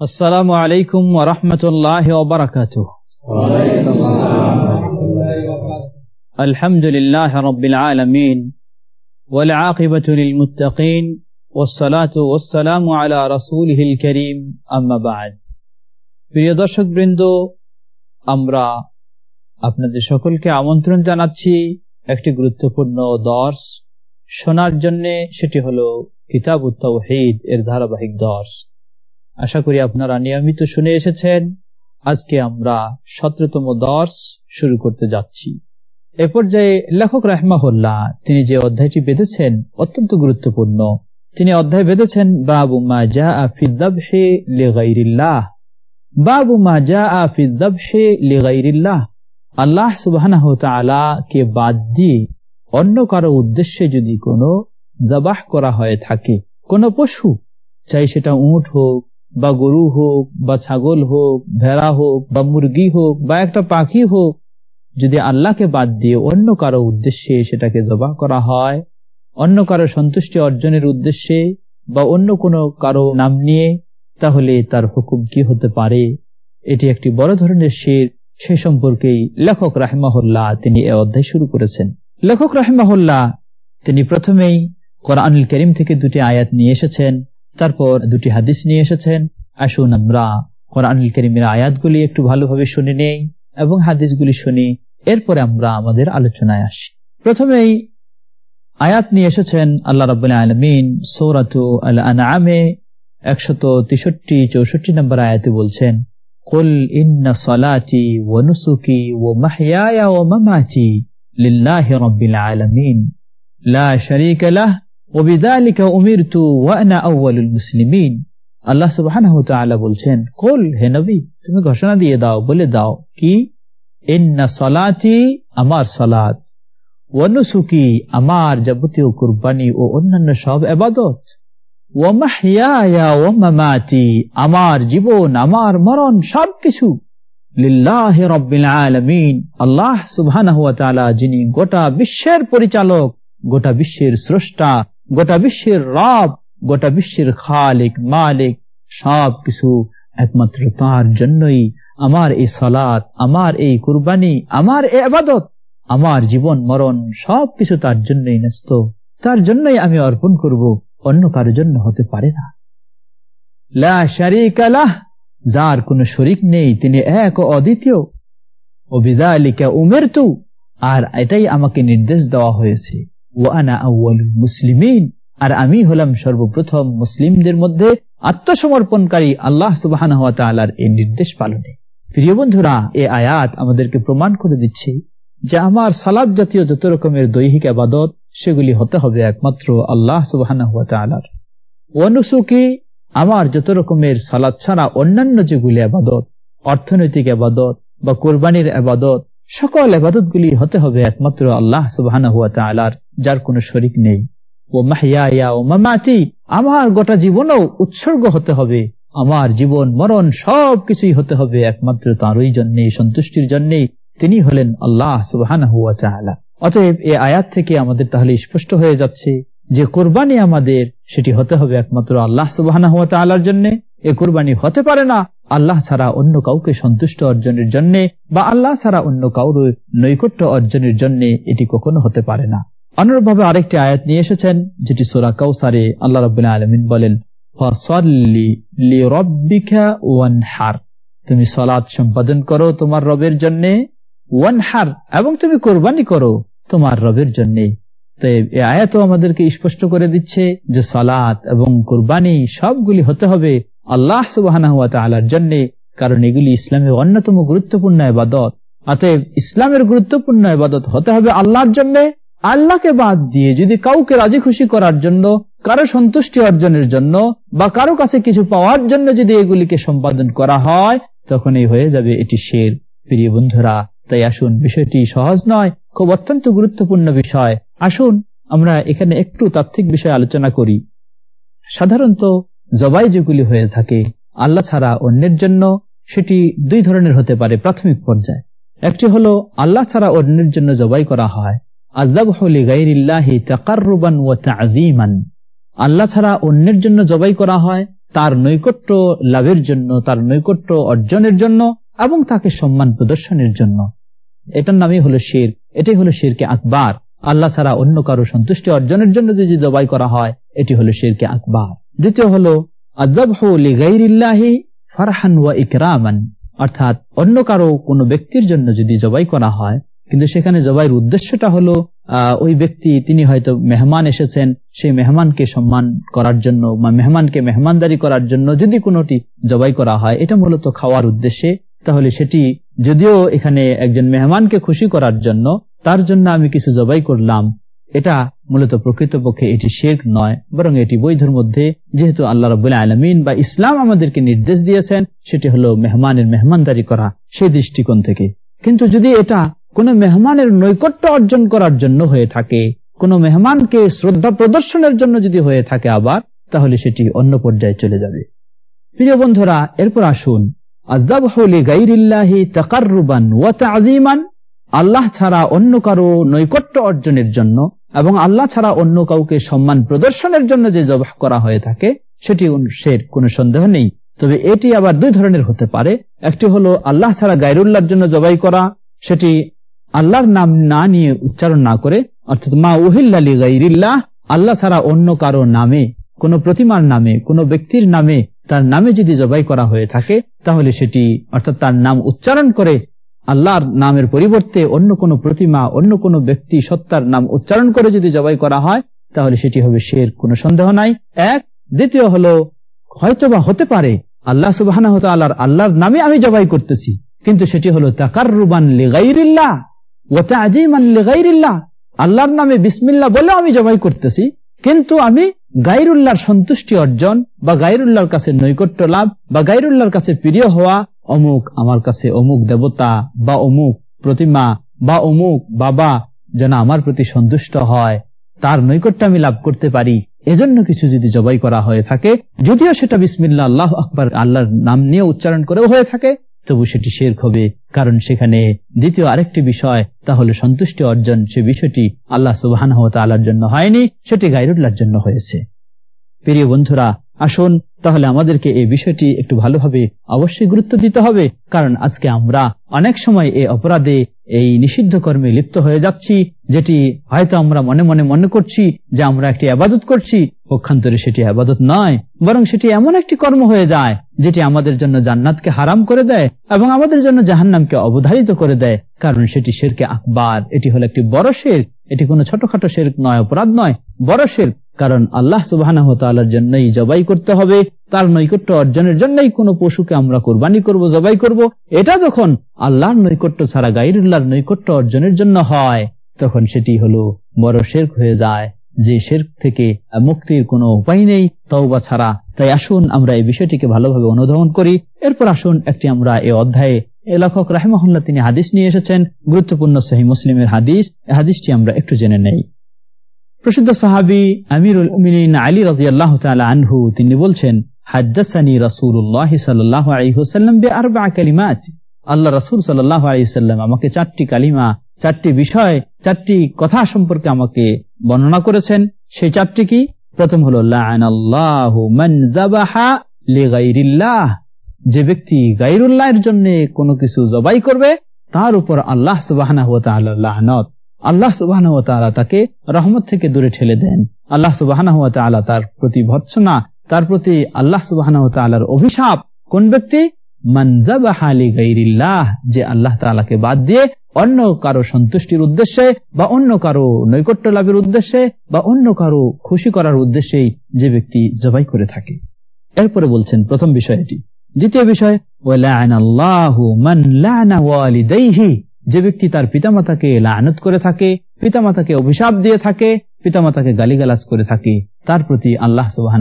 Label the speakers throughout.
Speaker 1: السلام عليكم ورحمة الله وبركاته الحمد لله رب العالمين والعاقبة للمتقين والصلاة والسلام على رسوله الكريم أما بعد প্রিয় দর্শক বৃন্দ আমরা আপনাদের সকলকে আমন্ত্রণ জানাচ্ছি একটি গুরুত্বপূর্ণ দর্শ শোনার জন্য সেটি হলো কিতাব উত্তাহিদ এর ধারাবাহিক দর্শ আশা করি আপনারা নিয়মিত শুনে এসেছেন। আজকে আমরা সতেরোতম দর্শ শুরু করতে যাচ্ছি। এ পর্যায়ে লেখক রাহমাহুল্লাহ, তিনি যে অধ্যায়টি বেঁধেছেন অত্যন্ত গুরুত্বপূর্ণ। তিনি অধ্যায় বেঁধেছেন, বাবু মা জা আফিদ্দাবহে লেগাইরিল্লাহ বাবু মা জা আফিদ্দাবহে লেগাইরিল্লাহ আল্লাহ সুবাহ কে বাদ দিয়ে অন্য কারও উদ্দেশ্যে যদি কোনো জবাহ করা হয়ে থাকে, কোন পশু, চাই সেটা উঁট হোক বা গরু হোক, বা ছাগল হোক, ভেড়া হোক, বা মুরগি হোক, বা একটা পাখি হোক, যদি আল্লাহকে বাদ দিয়ে অন্য কারও উদ্দেশ্যে সেটাকে জবাহ করা হয়, অন্য কারও সন্তুষ্টি অর্জনের উদ্দেশ্যে, বা অন্য কোনো কারও নাম নিয়ে, তাহলে তার হুকুম কি হতে পারে? এটি একটি বড় ধরনের শের। সে সম্পর্কেই লেখক রাহেমাহুল্লাহ তিনি এ অধ্যায় শুরু করেছেন। লেখক রাহেমাহুল্লাহ তিনি প্রথমেই কোরআনুল করিম থেকে দুটি আয়াত নিয়ে এসেছেন। তারপর দুটি হাদিস নিয়ে এসেছেন আসুন আমরা কোরআনুল করিমের আয়াতগুলি একটু ভালোভাবে শুনে নেই এবং হাদিসগুলি শুনি এরপরে আমরা আমাদের আলোচনায় আসি প্রথমেই আয়াত নিয়ে এসেছেন আল্লাহ রবাহ আলমিন সৌরাত আল আনামে একশত তেষট্টি চৌষট্টি নম্বর আয়াতে বলছেন قل إن صلاتي ونسكي ومحياي ومماتي لله رب العالمين لا شريك له আমার জীবন, আমার মরণ, সবকিছু লিল্লাহ রব্বিল আলমিন। আল্লাহ সুবহান যিনি গোটা বিশ্বের পরিচালক, গোটা বিশ্বের স্রষ্টা গোটা বিশ্বের রব, গোটা বিশ্বের খালিক, মালিক, সব কিছু একমাত্র তার জন্যই। আমার এই সলাৎ আমার এই কুরবানি, আমার এই আবাদত, আমার জীবন, মরণ, সব কিছু তার জন্যই ন্যস্ত। তার জন্যই আমি অর্পণ করব, অন্য কারও জন্য হতে পারে না। যার কোন শরিক নেই, তিনি এক অদ্বিতীয়। ও বিদালিকা উমের তু আর এটাই আমাকে নির্দেশ দেওয়া হয়েছে। ও আনা মুসলিমিন। আর আমি হলাম সর্বপ্রথম মুসলিমদের মধ্যে আত্মসমর্পণকারী আল্লাহ সুবাহ এই নির্দেশ পালনে। প্রিয় বন্ধুরা, এ আয়াত আমাদেরকে প্রমাণ করে দিচ্ছে যে আমার সালাদ জাতীয় যত রকমের দৈহিক আবাদত, সেগুলি হতে হবে একমাত্র আল্লাহ সুবাহ অনুসুকি, আমার যত রকমের সালাদ ছাড়া অন্যান্য যেগুলি আবাদত, অর্থনৈতিক আবাদত বা কোরবানির আবাদত সকল আবাদতগুলি হতে হবে একমাত্র আল্লাহ সুবাহ যার কোনো শরিক নেই। ও মাহিয়া ও মামাটি আমার গোটা জীবনও উৎসর্গ হতে হবে। আমার জীবন, মরণ সব কিছুই হতে হবে একমাত্র তাঁরই জন্যে সন্তুষ্টির জন্যে তিনি হলেন আল্লাহ সুবাহ অতএব এ আয়াত থেকে আমাদের তাহলে স্পষ্ট হয়ে যাচ্ছে যে কোরবানি আমাদের, সেটি হতে হবে একমাত্র আল্লাহ সুবাহ জন্য। এ কোরবানি হতে পারে না আল্লাহ ছাড়া অন্য কাউকে সন্তুষ্ট অর্জনের জন্য বা আল্লাহ ছাড়া অন্য কাউর নৈকট্য অর্জনের জন্য এটি কখনো হতে পারে না। অনুরূপভাবে আরেকটি আয়াত নিয়ে এসেছেন, যেটি সোরা কাউসারে আল্লাহ রবাহ আলমিন বলেন তুমি সলাদ সম্পাদন করো তোমার রবের জন্যে ওয়ান হার এবং তুমি কোরবানি করো তোমার রবের জন্য। আয়াত আমাদেরকে স্পষ্ট করে দিচ্ছে যে সলাৎ এবং কোরবানি সবগুলি হতে হবে আল্লাহ সুবাহ জন্য, কারণ এগুলি ইসলামের অন্যতম গুরুত্বপূর্ণ এবাদত অতএব ইসলামের গুরুত্বপূর্ণ এবাদত হতে হবে আল্লাহর জন্য। আল্লাহকে বাদ দিয়ে যদি কাউকে রাজি খুশি করার জন্য, কারও সন্তুষ্টি অর্জনের জন্য, বা কারও কাছে কিছু পাওয়ার জন্য যদি এগুলিকে সম্পাদন করা হয়, তখনই হয়ে যাবে এটি শের। প্রিয় বন্ধুরা, তাই আসুন, বিষয়টি সহজ নয়, খুব অত্যন্ত গুরুত্বপূর্ণ বিষয়। আসুন, আমরা এখানে একটু তাত্ত্বিক বিষয় আলোচনা করি। সাধারণত জবাই যেগুলি হয়ে থাকে, আল্লাহ ছাড়া অন্যের জন্য সেটি দুই ধরনের হতে পারে প্রাথমিক পর্যায়ে। একটি হলো, আল্লাহ ছাড়া অন্যের জন্য জবাই করা হয় আল্লাহ ছাড়া অন্যের জন্য জবাই করা হয়, তার নৈকট্য লাভের জন্য, তার নৈকট্য অর্জনের জন্য এবং তাকে সম্মান প্রদর্শনের জন্য। এটার নামই হলো শির, এটাই হলো শিরকে আকবার। আল্লাহ ছাড়া অন্য কারও সন্তুষ্টি অর্জনের জন্য যদি জবাই করা হয়, এটি হলো শিরকে আকবার। দ্বিতীয় হল হলো ফারহান ওয়া ইকরামান। অর্থাৎ, অন্য কারও কোনো ব্যক্তির জন্য যদি জবাই করা হয়, কিন্তু সেখানে জবাইয়ের উদ্দেশ্যটা হলো ওই ব্যক্তি, তিনি হয়তো মেহমান এসেছেন, সেই মেহমানকে সম্মান করার জন্য বা মেহমানকে মেহমানদারি করার জন্য যদি কোনোটি জবাই করা হয়, এটা মূলত খাওয়ার উদ্দেশ্যে। তাহলে সেটি যদিও এখানে একজন মেহমানকে খুশি করার জন্য, তার জন্য আমি কিছু জবাই করলাম এটা মূলত প্রকৃতপক্ষে এটি শেখ নয়, বরং এটি বৈধর মধ্যে, যেহেতু আল্লাহ রবুল্লাহ আলমিন বা ইসলাম আমাদেরকে নির্দেশ দিয়েছেন, সেটি হলো মেহমানের মেহমানদারি করা সেই দৃষ্টিকোণ থেকে। কিন্তু যদি এটা কোন মেহমানের নৈকট্য অর্জন করার জন্য হয়ে থাকে, কোন মেহমানকে শ্রদ্ধা প্রদর্শনের জন্য যদি হয়ে থাকে আবার, তাহলে সেটি অন্য পর্যায়ে চলে যাবে। প্রিয় বন্ধুরা, এরপর আসুন। আল্লাহ ছাড়া অন্য কারও নৈকট্য অর্জনের জন্য এবং আল্লাহ ছাড়া অন্য কাউকে সম্মান প্রদর্শনের জন্য যে জবাহ করা হয়ে থাকে, সেটি সে কোনো সন্দেহ নেই। তবে এটি আবার দুই ধরনের হতে পারে। একটি হলো আল্লাহ ছাড়া গাইরুল্লাহর জন্য জবাই করা, সেটি আল্লাহর নাম না নিয়ে উচ্চারণ না করে, অর্থাৎ মা উহিল্লালি গাইরিল্লাহ আল্লাহ ছাড়া অন্য কারও নামে, কোন প্রতিমার নামে, কোন ব্যক্তির নামে, তার নামে যদি জবাই করা হয়ে থাকে, তাহলে সেটি, অর্থাৎ তার নাম উচ্চারণ করে আল্লাহর নামের পরিবর্তে অন্য কোন প্রতিমা, অন্য কোন ব্যক্তি সত্তার নাম উচ্চারণ করে যদি জবাই করা হয়, তাহলে সেটি হবে শের, কোনো সন্দেহ নাই। এক, দ্বিতীয় হলো, হয়তোবা হতে পারে, আল্লাহ সুবাহ আল্লাহর আল্লাহর নামে আমি জবাই করতেছি, কিন্তু সেটি হলো তাকার রুবান আল্লাহর নামে বিসমিল্লা বলেও আমি জবাই করতেছি, কিন্তু আমি গাইরুল্লাহর সন্তুষ্টি অর্জন বা গাইরুল্লাহর কাছে নৈকট্য লাভ বা গাইরুল্লাহর কাছে প্রিয় হওয়া অমুক আমার কাছে অমুক দেবতা বা অমুক প্রতিমা বা অমুক বাবা যেন আমার প্রতি সন্তুষ্ট হয়, তার নৈকট্য আমি লাভ করতে পারি। এজন্য কিছু যদি জবাই করা হয়ে থাকে, যদিও সেটা বিসমিল্লা আল্লাহ আকবর, আল্লাহর নাম নিয়ে উচ্চারণ করেও হয়ে থাকে, তবু সেটি শের হবে, কারণ সেখানে দ্বিতীয় আরেকটি বিষয় তাহলে সন্তুষ্টি অর্জন। সে বিষয়টি আল্লাহ আল্লাহর জন্য হয়নি, সেটি গাইরুল্লাহর জন্য হয়েছে। প্রিয় বন্ধুরা আসুন, তাহলে আমাদেরকে এই বিষয়টি একটু ভালোভাবে অবশ্যই গুরুত্ব দিতে হবে, কারণ আজকে আমরা অনেক সময় এই অপরাধে এই নিষিদ্ধ কর্মে লিপ্ত হয়ে যাচ্ছি, যেটি হয়তো আমরা মনে মনে মনে করছি যে আমরা একটি আবাদত করছি, পক্ষান্তরে সেটি আবাদত নয়, বরং সেটি এমন একটি কর্ম হয়ে যায়, যেটি আমাদের জন্য জান্নাতকে হারাম করে দেয় এবং আমাদের জন্য জাহান্নামকে অবধারিত করে দেয়, কারণ সেটি শেরকে আকবার, এটি হলো একটি বড় শের, এটি কোনো ছোটখাটো শের নয়, অপরাধ নয়, বড় শের। কারণ আল্লাহ সুবাহ জন্যই জবাই করতে হবে, তার নৈকট্য অর্জনের জন্যই কোনো পশুকে আমরা কোরবানি করব, জবাই করব। এটা যখন আল্লাহর নৈকট্য ছাড়া গাইরুল্লাহর নৈকট্য অর্জনের জন্য হয়, তখন সেটি হলো বড় শেরক হয়ে যায়, যে শেরক থেকে মুক্তির কোনো উপায় নেই, তওবা ছাড়া। তাই আসুন আমরা এই বিষয়টিকে ভালোভাবে অনুধাবন করি। এরপর আসুন একটি আমরা এ অধ্যায়ে, এ লেখক রাহেমহল্লা তিনি হাদিস নিয়ে এসেছেন, গুরুত্বপূর্ণ সহি মুসলিমের হাদিস হাদিসটি আমরা একটু জেনে নেই। প্রসিদ্ধ সাহাবি আমিরুল উমিন আলী রাজি আল্লাহ আনহু, তিনি বলছেন, হাজ্জাসানি রসুল্লাহ সাল্লাহ আলহিহসাল্লাম বে আর বা কালিমাত। আল্লাহ রসুল সাল্লাহ আলহিসাল্লাম আমাকে চারটি কালিমা, চারটি বিষয়, চারটি কথা সম্পর্কে আমাকে বর্ণনা করেছেন। সেই চারটি কি? প্রথম হল যে ব্যক্তি গাইরুল্লাহের জন্য কোনো কিছু জবাই করবে, তার উপর আল্লাহ সুবাহ আল্লাহ সুবাহ তাকে রহমত থেকে দূরে ঠেলে দেন। আল্লাহ সুবাহ তার প্রতি ভৎসনা, তার প্রতি আল্লাহ সুবাহ অভিশাপ। কোন ব্যক্তি? যে আল্লাহ তালাকে বাদ দিয়ে অন্য কারও সন্তুষ্টির উদ্দেশ্যে বা অন্য কারও নৈকট্য লাভের উদ্দেশ্যে বা অন্য কারও খুশি করার উদ্দেশ্যেই যে ব্যক্তি জবাই করে থাকে। এরপরে বলছেন প্রথম বিষয় এটি দ্বিতীয় বিষয় যে ব্যক্তি তার পিতামাতাকে লানত করে থাকে, পিতামাতাকে অভিশাপ দিয়ে থাকে, পিতামাতাকে গালিগালাজ করে থাকে, তার প্রতি আল্লাহ সুবাহ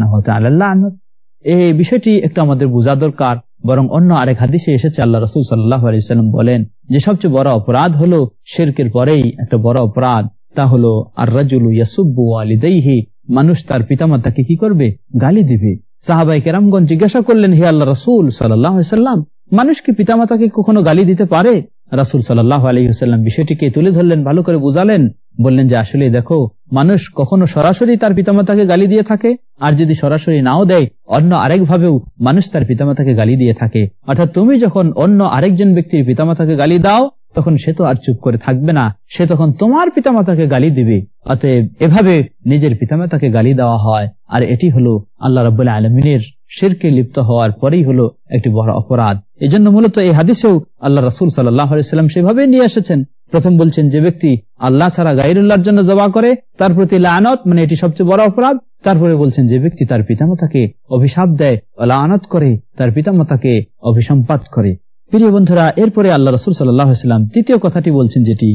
Speaker 1: এই বিষয়টি একটু আমাদের বোঝা দরকার, বরং অন্য আরেক হাদিসে এসেছে, আল্লাহ রসুল সাল্লাহ আলিয়াল্লাম বলেন যে সবচেয়ে বড় অপরাধ হলো শেরকের পরেই একটা বড় অপরাধ, তা হলো আর রাজুল ইয়াসুব্বু আলিদাইহি মানুষ তার পিতামাতাকে কি করবে? গালি দিবে। সাহাবাই কেরামগঞ্জ জিজ্ঞাসা করলেন, হে আল্লাহ রসুল সাল্লাহ সাল্লাম মানুষ কি পিতামাতাকে কখনো গালি দিতে পারে? রাসুল সাল্লাহ আলহিহাল্লাম বিষয়টিকে তুলে ধরলেন, ভালো করে বুঝালেন, বললেন যে আসলে দেখো, মানুষ কখনো সরাসরি তার পিতামাতাকে গালি দিয়ে থাকে, আর যদি সরাসরি নাও দেয়, অন্য আরেকভাবেও মানুষ তার পিতামাতাকে গালি দিয়ে থাকে। অর্থাৎ তুমি যখন অন্য আরেকজন ব্যক্তির পিতামাতাকে গালি দাও, তখন সে তো আর চুপ করে থাকবে না, সে তখন তোমার পিতামাতাকে গালি দিবে। অতএব এভাবে নিজের পিতামাতাকে গালি দেওয়া হয়, আর এটি হলো আল্লাহ রবাহ আলমিনের শেরকে লিপ্ত হওয়ার পরেই হলো একটি বড় অপরাধ। এই জন্য মূলত এই হাদিসেও আল্লাহ রসুল সাল্লাম সেভাবে নিয়ে এসেছেন। প্রথম বলছেন যে ব্যক্তি আল্লাহ ছাড়া গাইরুল্লাহর জন্য জবা করে, তার প্রতি লানত মানে এটি সবচেয়ে বড় অপরাধ। তারপরে বলছেন যে ব্যক্তি তার পিতামাতাকে অভিশাপ দেয়, লানত করে, তার পিতামাতাকে অভিসম্পাত করে। প্রিয় বন্ধুরা, এরপরে আল্লাহ রসুল সাল্লাম তৃতীয় কথাটি বলছেন যেটি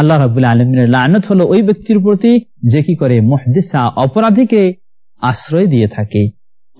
Speaker 1: আল্লাহ রাবুল আলমিনের লানত হলো ওই ব্যক্তির প্রতি যে কি করে মহদিসা অপরাধীকে আশ্রয় দিয়ে থাকে।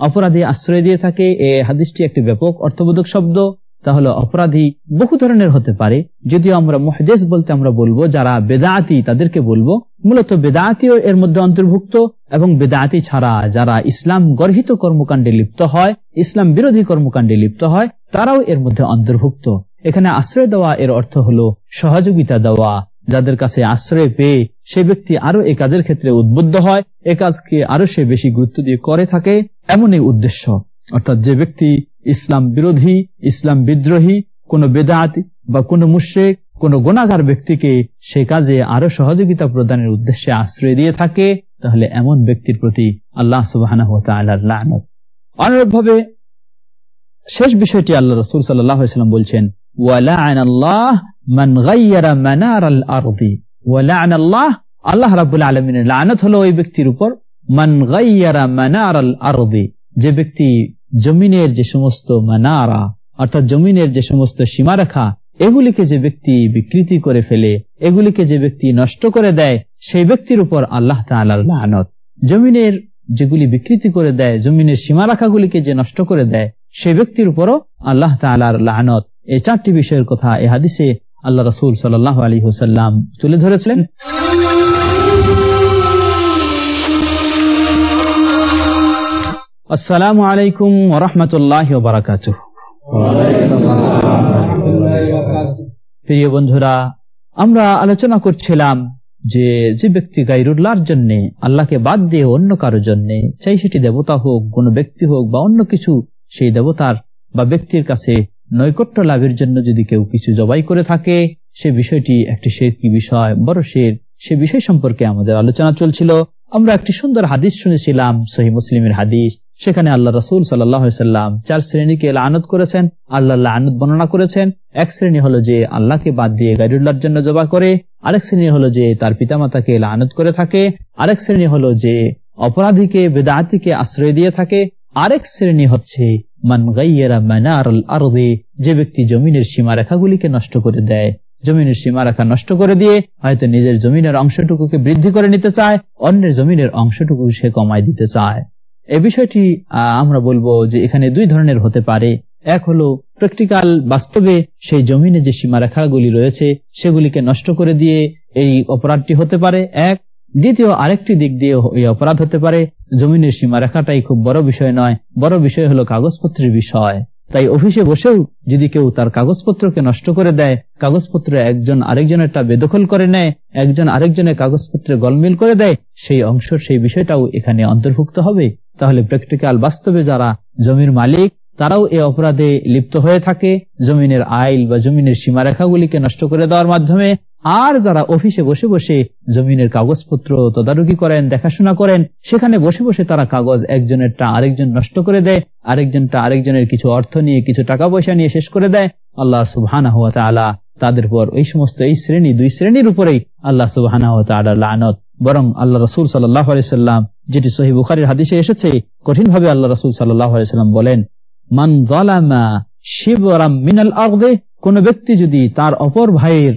Speaker 1: অপরাধী আশ্রয় দিয়ে থাকে। এ হাদিসটি একটি ব্যাপক অর্থবোধক শব্দ। তাহলে অপরাধী বহু ধরনের হতে পারে। যদিও আমরা মহদেশ বলতে আমরা বলব, যারা বেদাতি তাদেরকে বলব। মূলত বেদাতিও এর মধ্যে অন্তর্ভুক্ত এবং বেদাতি ছাড়া যারা ইসলাম গর্হিত কর্মকাণ্ডে লিপ্ত হয়, ইসলাম বিরোধী কর্মকাণ্ডে লিপ্ত হয়, তারাও এর মধ্যে অন্তর্ভুক্ত। এখানে আশ্রয় দেওয়া এর অর্থ হলো সহযোগিতা দেওয়া, যাদের কাছে আশ্রয় পেয়ে সে ব্যক্তি আরও এ কাজের ক্ষেত্রে উদ্বুদ্ধ হয়, এ কাজকে আরও সে বেশি গুরুত্ব দিয়ে করে থাকে, এমনই উদ্দেশ্য। অর্থাৎ যে ব্যক্তি ইসলাম বিরোধী, ইসলাম বিদ্রোহী, কোন বেদাত বা কোন মুশ্রেক, কোন গোনাগার ব্যক্তিকে সে কাজে আরও সহযোগিতা প্রদানের উদ্দেশ্যে আশ্রয় দিয়ে থাকে, তাহলে এমন ব্যক্তির প্রতি আল্লাহ সুবাহ অনুরূপভাবে শেষ বিষয়টি আল্লাহ রসুল সাল্লাম বলছেন আল্লাহ রাবুল আলমিনের লানত হলো ওই ব্যক্তির উপর। মান গাইয়ারা মানার আরদি, যে ব্যক্তি জমিনের যে সমস্ত মানারা, অর্থাৎ জমিনের যে সমস্ত সীমারেখা, এগুলিকে যে ব্যক্তি বিকৃতি করে ফেলে, এগুলিকে যে ব্যক্তি নষ্ট করে দেয়, সেই ব্যক্তির উপর আল্লাহ লানত। জমিনের যেগুলি বিকৃতি করে দেয়, জমিনের সীমারেখাগুলিকে যে নষ্ট করে দেয় সেই ব্যক্তির উপরও আল্লাহ তালার লানত। এই চারটি বিষয়ের কথা এ হাদিসে আল্লাহ রসুল সাল্লাহ আলী হুসাল্লাম তুলে ধরেছিলেন। আসসালামু আলাইকুম ওরহমতুল্লাহ বারাকাত প্রিয় বন্ধুরা, আমরা আলোচনা করছিলাম যে যে ব্যক্তি গাইরুল্লাহর জন্য, আল্লাহকে বাদ দিয়ে অন্য কারও জন্য, চাই সেটি দেবতা হোক, কোন ব্যক্তি হোক বা অন্য কিছু, সেই দেবতার বা ব্যক্তির কাছে নৈকট্য লাভের জন্য যদি কেউ কিছু জবাই করে থাকে, সে বিষয়টি একটি শের কি বিষয়? বড় শের। সে বিষয় সম্পর্কে আমাদের আলোচনা চলছিল। আমরা একটি সুন্দর হাদিস শুনেছিলাম, সহি মুসলিমের হাদিস। সেখানে আল্লাহ রসুল সাল্লাম চার শ্রেণীকে আনত করেছেন। আল্লাহ আনত বর্ণনা করেছেন। এক শ্রেণি হলো যে আল্লাহকে বাদ দিয়ে গাইরুল্লাহর জন্য জবা করে। আরেক শ্রেণি হলো যে তার পিতামাতাকে আনত করে থাকে। আরেক শ্রেণি হলো যে অপরাধীকে, বেদাতিকে আশ্রয় দিয়ে থাকে। আরেক শ্রেণি হচ্ছে, মান গাইয়েরা আরদে যে ব্যক্তি জমিনের সীমারেখাগুলিকে নষ্ট করে দেয়। জমিনের সীমারেখা নষ্ট করে দিয়ে হয়তো নিজের জমিনের অংশটুকুকে বৃদ্ধি করে নিতে চায়, অন্যের জমিনের অংশটুকু সে কমায় দিতে চায়। এ বিষয়টি আমরা বলব যে এখানে দুই ধরনের হতে পারে। এক হলো, প্র্যাকটিক্যাল বাস্তবে সেই জমিনে যে সীমারেখাগুলি রয়েছে, সেগুলিকে নষ্ট করে দিয়ে এই অপরাধটি হতে পারে। এক দ্বিতীয়, আরেকটি দিক দিয়ে এই অপরাধ হতে পারে, জমিনের সীমারেখাটাই খুব বড় বিষয় নয়, বড় বিষয় হলো কাগজপত্রের বিষয়। তাই অফিসে বসেও যদি কেউ তার কাগজপত্রকে নষ্ট করে দেয়, কাগজপত্র একজন আরেকজনেরটা বেদখল করে নেয়, একজন আরেকজনের কাগজপত্রে গলমিল করে দেয়, সেই অংশ, সেই বিষয়টাও এখানে অন্তর্ভুক্ত হবে। তাহলে প্র্যাকটিক্যাল বাস্তবে যারা জমির মালিক তারাও এ অপরাধে লিপ্ত হয়ে থাকে। জমিনের আইল বা জমিনের সীমারেখাগুলিকে নষ্ট করে দেওয়ার মাধ্যমে আর যারা অফিসে বসে বসে জমিনের কাগজপত্র তদারকি করেন, দেখাশোনা করেন, সেখানে বসে বসে তারা কাগজ একজনেরটা আরেকজন নষ্ট করে দেয়, আরেকজনটা আরেকজনের কিছু অর্থ নিয়ে, কিছু টাকা পয়সা নিয়ে শেষ করে দেয়। আল্লাহ সুবহান আলা তাদের পর এই সমস্ত এই শ্রেণি, দুই শ্রেণির উপরেই আল্লাহ সুবহান আনত বরং আল্লাহ রসুল সাল্লাহ সাল্লাম যেটি সহি বুখারির হাদিসে এসেছে কঠিন ভাবে আল্লাহ রসুল সাল্লাহ সাল্লাম বলেন মান শিবরাম মিনাল কোন ব্যক্তি যদি তার অপর ভাইয়ের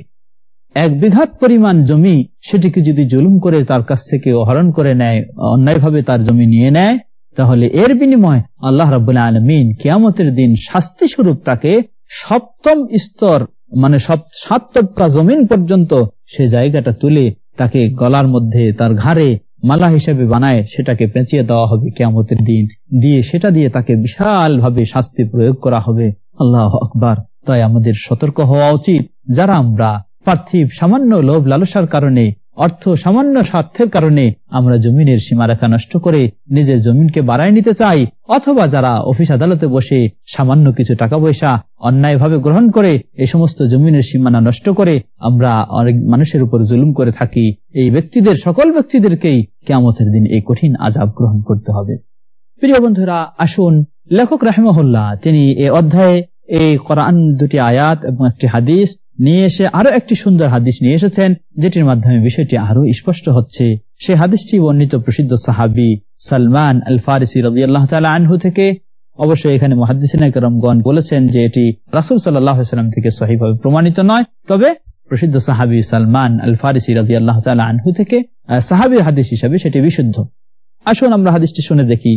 Speaker 1: এক বিঘাত পরিমাণ জমি সেটিকে যদি জুলুম করে তার কাছ থেকে হরণ করে নেয়, অন্যায়ভাবে তার জমি নিয়ে নেয়, তাহলে এর বিনিময় আল্লাহ রাবুল আলমিন কিয়ামতের দিন শাস্তি স্বরূপ তাকে সপ্তম স্তর মানে সাত টপকা জমিন পর্যন্ত সে জায়গাটা তুলে তাকে গলার মধ্যে তার ঘাড়ে মালা হিসেবে বানায়, সেটাকে পেঁচিয়ে দেওয়া হবে কেয়ামতের দিন। দিয়ে সেটা দিয়ে তাকে বিশাল ভাবে শাস্তি প্রয়োগ করা হবে। আল্লাহ আকবার। তাই আমাদের সতর্ক হওয়া উচিত। যারা আমরা পার্থিব সামান্য লোভ লালসার কারণে অর্থ সামান্য স্বার্থের কারণে আমরা জমিনের সীমারেখা নষ্ট করে নিজের জমিনকে বাড়ায় নিতে চাই, অথবা যারা অফিস আদালতে বসে সামান্য কিছু টাকা পয়সা অন্যায়ভাবে গ্রহণ করে এই সমস্ত জমিনের সীমানা নষ্ট করে আমরা অনেক মানুষের উপর জুলুম করে থাকি, এই ব্যক্তিদের, সকল ব্যক্তিদেরকেই কেমতের দিন এই কঠিন আজাব গ্রহণ করতে হবে। প্রিয় বন্ধুরা, আসুন লেখক রাহেমহল্লা তিনি এ অধ্যায়ে এই কোরআন দুটি আয়াত এবং একটি হাদিস নিয়ে এসে আরও একটি সুন্দর হাদিস নিয়ে এসেছেন, যেটির মাধ্যমে বিষয়টি আরও স্পষ্ট হচ্ছে। সে হাদিসটি বর্ণিত প্রসিদ্ধ সাহাবি সালমান আল ফারিসি রবি আল্লাহ আনহু থেকে। অবশ্যই এখানে মহাদিসিনাকরমগণ বলেছেন যে এটি রাসুল সাল্লাম থেকে সহিভাবে প্রমাণিত নয়, তবে প্রসিদ্ধ সাহাবি সালমান আল ফারিসি রবি আল্লাহ আনহু থেকে সাহাবির হাদিস হিসাবে সেটি বিশুদ্ধ। আসুন আমরা হাদিসটি শুনে দেখি।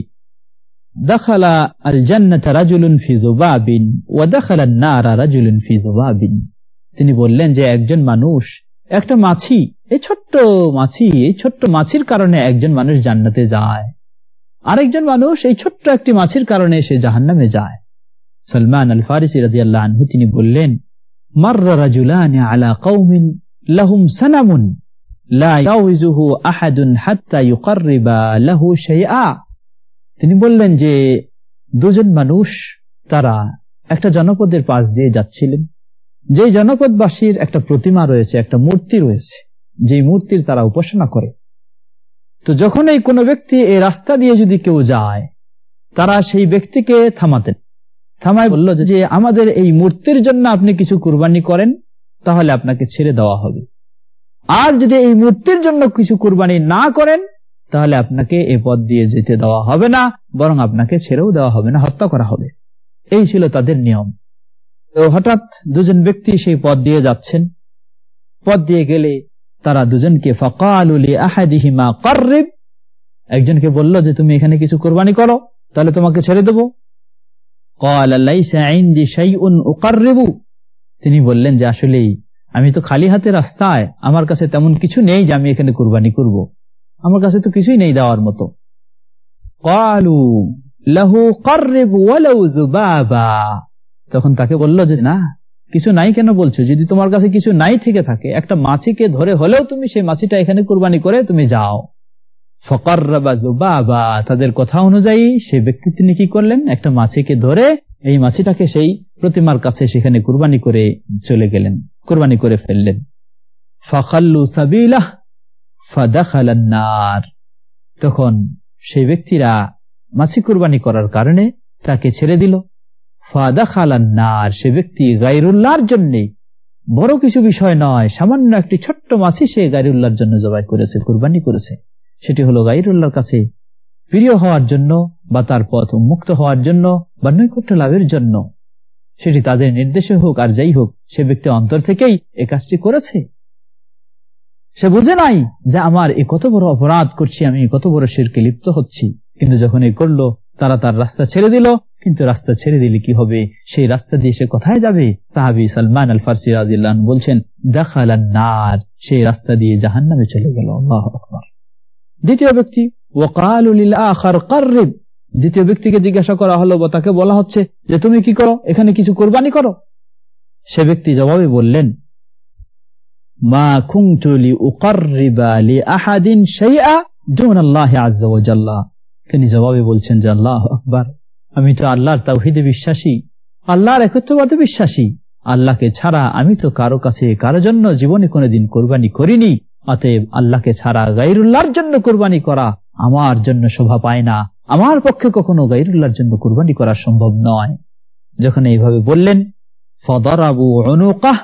Speaker 1: তিনি বললেন যে, একজন মানুষ, একটা মাছি এই ছোট্ট মাছি, এই ছোট্ট মাছির কারণে একজন মানুষ জান্নাতে যায়। আরেকজন মানুষ, এই ছোট্ট একটি মাছির কারণে সে জাহান্নামে যায়। সলমান আল ফারিসি রাজি আল্লাহ তিনি বললেন, মাররা রাজুলান আলা কৌমিন লাহুম সানামুন লা ইয়াউযুহু আহাদুন হাত্তা লাহু শাইআ। তিনি বললেন যে, দুজন মানুষ তারা একটা জনপদের পাশ দিয়ে যাচ্ছিলেন। যে জনপদবাসীর একটা প্রতিমা রয়েছে, একটা মূর্তি রয়েছে যে মূর্তির তারা উপাসনা করে। তো যখন এই কোনো ব্যক্তি এই রাস্তা দিয়ে যদি কেউ যায়, তারা সেই ব্যক্তিকে থামাতেন। থামায় বলল যে আমাদের এই মূর্তির জন্য আপনি কিছু কুরবানি করেন, তাহলে আপনাকে ছেড়ে দেওয়া হবে। আর যদি এই মূর্তির জন্য কিছু কুরবানি না করেন তাহলে আপনাকে এ পথ দিয়ে যেতে দেওয়া হবে না, বরং আপনাকে ছেড়েও দেওয়া হবে না, হত্যা করা হবে। এই ছিল তাদের নিয়ম। তো হঠাৎ দুজন ব্যক্তি সেই পথ দিয়ে যাচ্ছেন। পথ দিয়ে গেলে তারা দুজনকে একজনকে বলল যে, তুমি এখানে কিছু কোরবানি করো, তাহলে তোমাকে ছেড়ে দেবো। তিনি বললেন যে, আসলেই, আমি তো খালি হাতে রাস্তায়, আমার কাছে তেমন কিছু নেই যে, আমি এখানে কোরবানি করব। আমার কাছে তো কিছুই নেই দেওয়ার মতো। কালু লাহু তখন তাকে বলল যে, না, কিছু নাই কেন বলছো? যদি তোমার কাছে কিছু নাই থেকে থাকে, একটা মাছিকে ধরে হলেও তুমি সেই মাছিটা এখানে কুরবানি করে তুমি যাও। বাবা তাদের কথা অনুযায়ী সেই ব্যক্তি তিনি কি করলেন? একটা মাছিকে ধরে এই মাছিটাকে সেই প্রতিমার কাছে সেখানে কুরবানি করে চলে গেলেন, কুরবানি করে ফেললেন। ফখাল্লু সাবিলাহ ফাদাখালান্নার তখন সেই ব্যক্তিরা মাছি কুরবানি করার কারণে তাকে ছেড়ে দিল। ফাদাখালান্নার সে ব্যক্তি গাইরুল্লাহর জন্যে। বড় কিছু বিষয় নয়, সামান্য একটি ছোট্ট মাছি সে গাইরুল্লাহর জন্য জবাই করেছে, কুরবানি করেছে। সেটি হলো গাইরুল্লাহর কাছে প্রিয় হওয়ার জন্য বা তার পথ মুক্ত হওয়ার জন্য বা নৈকট্য লাভের জন্য। সেটি তাদের নির্দেশে হোক আর যাই হোক, সে ব্যক্তি অন্তর থেকেই এ কাজটি করেছে। সে বুঝে নাই যে আমার এ কত বড় অপরাধ করছি, আমি কত বড় শিরকে লিপ্ত হচ্ছি। কিন্তু যখন এই করল, তারা তার রাস্তা ছেড়ে দিল। কিন্তু রাস্তা ছেড়ে দিলে কি হবে? সেই রাস্তা দিয়ে সে কোথায় যাবে? তাহাবি সালমান আল ফারসি বলছেন, দেখাল নার। সেই রাস্তা দিয়ে জাহান নামে চলে গেল। আল্লাহ আকবর। দ্বিতীয় ব্যক্তি দ্বিতীয় ব্যক্তিকে জিজ্ঞাসা করা হলো, বা তাকে বলা হচ্ছে যে, তুমি কি করো? এখানে কিছু কোরবানি করো? সে ব্যক্তি জবাবে বললেন তিনি জবাবে বলছেন যে, আল্লাহ আমি তো আল্লাহর বিশ্বাসী। আল্লাহর একত্রবাদে বিশ্বাসী। আল্লাহকে ছাড়া আমি তো কারও কাছে কারও জন্য জীবনে কোনোদিন কোরবানি করিনি। অতএব আল্লাহকে ছাড়া গাইরুল্লাহর জন্য কোরবানি করা আমার জন্য শোভা পায় না। আমার পক্ষে কখনো গাইরুল্লাহর জন্য কোরবানি করা সম্ভব নয়। যখন এইভাবে বললেন, ফদরাবু অনুকাহ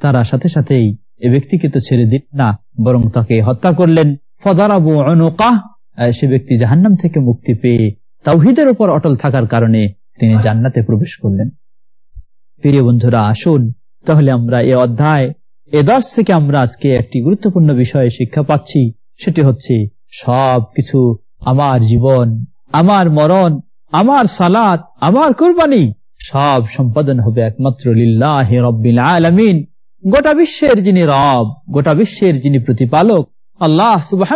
Speaker 1: তারা সাথে সাথেই এ ব্যক্তিকে তো ছেড়ে দিন না, বরং তাকে হত্যা করলেন। ফদরাবু অনুকাহ সে ব্যক্তি জাহান্নাম থেকে মুক্তি পেয়ে তাওহিদের উপর অটল থাকার কারণে তিনি জান্নাতে প্রবেশ করলেন। প্রিয় বন্ধুরা, আসুন, তাহলে আমরা এ অধ্যায়, এ দশ থেকে আমরা আজকে একটি গুরুত্বপূর্ণ বিষয়ে শিক্ষা পাচ্ছি। সেটি হচ্ছে সব কিছু আমার জীবন, আমার মরণ, আমার সালাত, আমার কোরবানি, সব সম্পাদন হবে একমাত্র লিল্লাহ রব্বিল আলমিন। গোটা বিশ্বের যিনি রব, গোটা বিশ্বের যিনি প্রতিপালক, আল্লাহ সুবাহ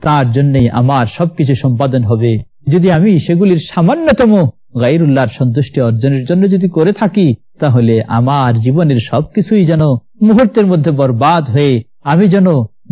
Speaker 1: তার জন্যই আমার সবকিছু সম্পাদন হবে। যদি আমি সেগুলির সামান্যতম গাইরুল্লাহর সন্তুষ্টি অর্জনের জন্য যদি করে থাকি, তাহলে আমার জীবনের সবকিছুই যেন মুহূর্তের মধ্যে বরবাদ হয়ে আমি যেন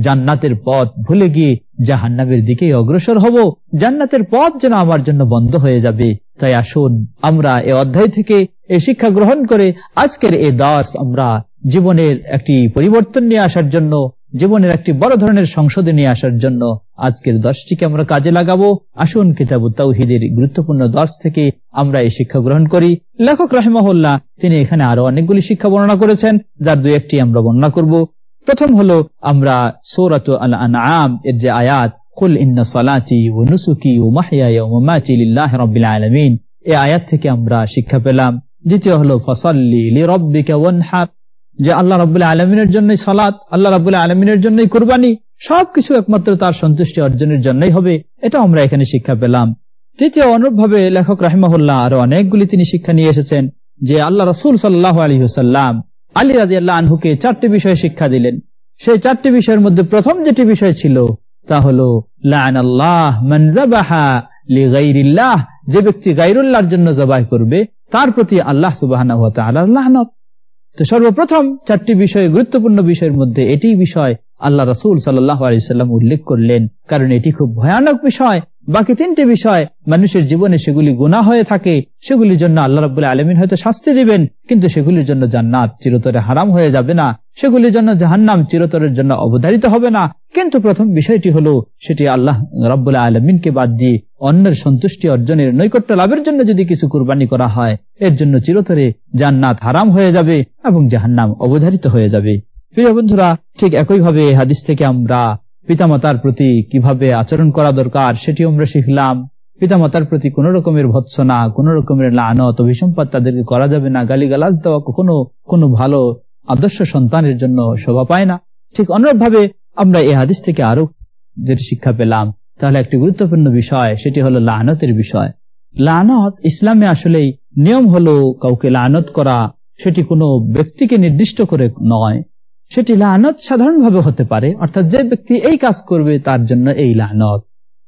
Speaker 1: জান্নাতের পথ ভুলে গিয়ে জাহান্নামের দিকে অগ্রসর হব। জান্নাতের পথ যেন আমার জন্য বন্ধ হয়ে যাবে। তাই আসুন, আমরা এ অধ্যায় থেকে এই শিক্ষা গ্রহণ করে আজকের এ দাস আমরা জীবনের একটি পরিবর্তন নিয়ে আসার জন্য, জীবনের একটি বড় ধরনের সংশোধন নিয়ে আসার জন্য আজকের দশটিকে আমরা কাজে লাগাবো। আসুন, কিতাব তাউহিদের গুরুত্বপূর্ণ দশ থেকে আমরা এই শিক্ষা গ্রহণ করি। লেখক রহমহল্লা তিনি এখানে আরও অনেকগুলি শিক্ষা বর্ণনা করেছেন, যার দু একটি আমরা বর্ণনা করব। প্রথম হলো আমরা সৌরাত আল আনআম এর যে আয়াত, কুল ইন্না সালাতি ও নুসুকি ও মাহিয়া ও মামাতি লিল্লাহ রাব্বিল আলামিন এই আয়াত থেকে আমরা শিক্ষা পেলাম। দ্বিতীয় হলো, ফসল্লি লি রব্বিকা ওয়ানহার যে আল্লাহ রাবুল্লাহ আলমিনের জন্যই সালাত, আল্লাহ রাবুল্লাহ আলমিনের জন্যই কোরবানি, সবকিছু একমাত্র তার সন্তুষ্টি অর্জনের জন্যই হবে এটা আমরা এখানে শিক্ষা পেলাম। তৃতীয় অনুরূপভাবে লেখক রাহিমাহুল্লাহ আরও অনেকগুলি তিনি শিক্ষা নিয়ে এসেছেন, যে আল্লাহ রসুল সাল্লাহ আলী হুসাল্লাম আলী রাজি আল্লাহ আনহুকে চারটি বিষয়ে শিক্ষা দিলেন। সেই চারটি বিষয়ের মধ্যে প্রথম যেটি বিষয় ছিল, তা হল লাহ যে ব্যক্তি গাইরুল্লাহর জন্য জবাই করবে, তার প্রতি আল্লাহ সুবাহ তো সর্বপ্রথম চারটি বিষয়, গুরুত্বপূর্ণ বিষয়ের মধ্যে এটি বিষয় আল্লাহ রসুল সাল্লাহ আলিয়াল্লাম উল্লেখ করলেন, কারণ এটি খুব ভয়ানক বিষয়। বাকি তিনটি বিষয়, মানুষের জীবনে সেগুলি গুণা হয়ে থাকে, সেগুলির জন্য আল্লাহ রবাহ আলমিন হয়তো শাস্তি দিবেন, কিন্তু সেগুলির জন্য জান্নাত চিরতরে হারাম হয়ে যাবে না, সেগুলির জন্য জাহান্নাম চিরতরের জন্য অবধারিত হবে না। কিন্তু প্রথম বিষয়টি হলো, সেটি আল্লাহ রব্বুল্লাহ আলমিনকে বাদ দিয়ে অন্যের সন্তুষ্টি অর্জনের নৈকট্য লাভের জন্য যদি কিছু কুরবানি করা হয়, এর জন্য চিরতরে জান্নাত হারাম হয়ে যাবে এবং জাহান্নাম অবধারিত হয়ে যাবে। প্রিয় বন্ধুরা, ঠিক একইভাবে হাদিস থেকে আমরা পিতামাতার প্রতি কীভাবে আচরণ করা দরকার সেটি আমরা শিখলাম। পিতামাতার প্রতি কোন রকমের ভৎসনা, কোন রকমের লানত অভিসম্পাদ তাদেরকে করা যাবে না। গালিগালাজ দেওয়া কখনো কোনো ভালো আদর্শ সন্তানের জন্য শোভা পায় না। ঠিক অনুরূপভাবে আমরা এই হাদিস থেকে আরও যেটি শিক্ষা পেলাম, তাহলে একটি গুরুত্বপূর্ণ বিষয়, সেটি হলো লানতের বিষয়। লানত ইসলামে আসলেই নিয়ম হলো কাউকে লানত করা, সেটি কোনো ব্যক্তিকে নির্দিষ্ট করে নয়। সেটি লানত সাধারণভাবে হতে পারে, অর্থাৎ যে ব্যক্তি এই কাজ করবে তার জন্য এই লানত।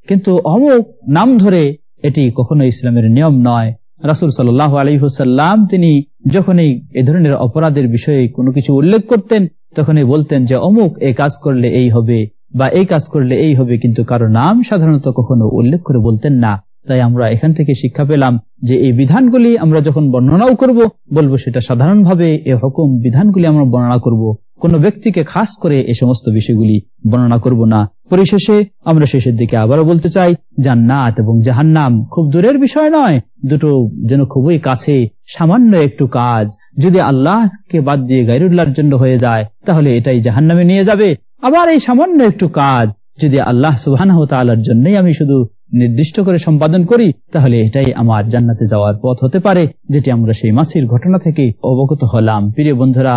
Speaker 1: কিন্তু অমুক নাম ধরে এটি কখনো ইসলামের নিয়ম নয়। রাসুল সাল্লাহ আলী হুসাল্লাম তিনি যখনই এ ধরনের অপরাধের বিষয়ে কোনো কিছু উল্লেখ করতেন, তখনই বলতেন যে, অমুক এই কাজ করলে এই হবে বা এই কাজ করলে এই হবে। কিন্তু কারও নাম সাধারণত কখনো উল্লেখ করে বলতেন না। তাই আমরা এখান থেকে শিক্ষা পেলাম যে, এই বিধানগুলি আমরা যখন বর্ণনাও করব, বলব সেটা সাধারণভাবে এ হুকুম বিধানগুলি আমরা বর্ণনা করব। কোন ব্যক্তিকে খাস করে এই সমস্ত বিষয়গুলি বর্ণনা করব না। পরিশেষে আমরা শেষের দিকে আবারও বলতে চাই, জান্নাত এবং জাহান্নাম খুব দূরের বিষয় নয়, দুটো যেন খুবই কাছে, সামান্য একটু কাজ। যদি আল্লাহকে বাদ দিয়ে গাইরুল্লাহর জন্য হয়ে যায়, তাহলে এটাই জাহান্নামে নিয়ে যাবে। আবার এই সামান্য একটু কাজ, যদি আল্লাহ সুবাহ তালার জন্যই আমি শুধু নির্দিষ্ট করে সম্পাদন করি, তাহলে এটাই আমার জান্নাতে যাওয়ার পথ হতে পারে, যেটি আমরা সেই মাসির ঘটনা থেকে অবগত হলাম। প্রিয় বন্ধুরা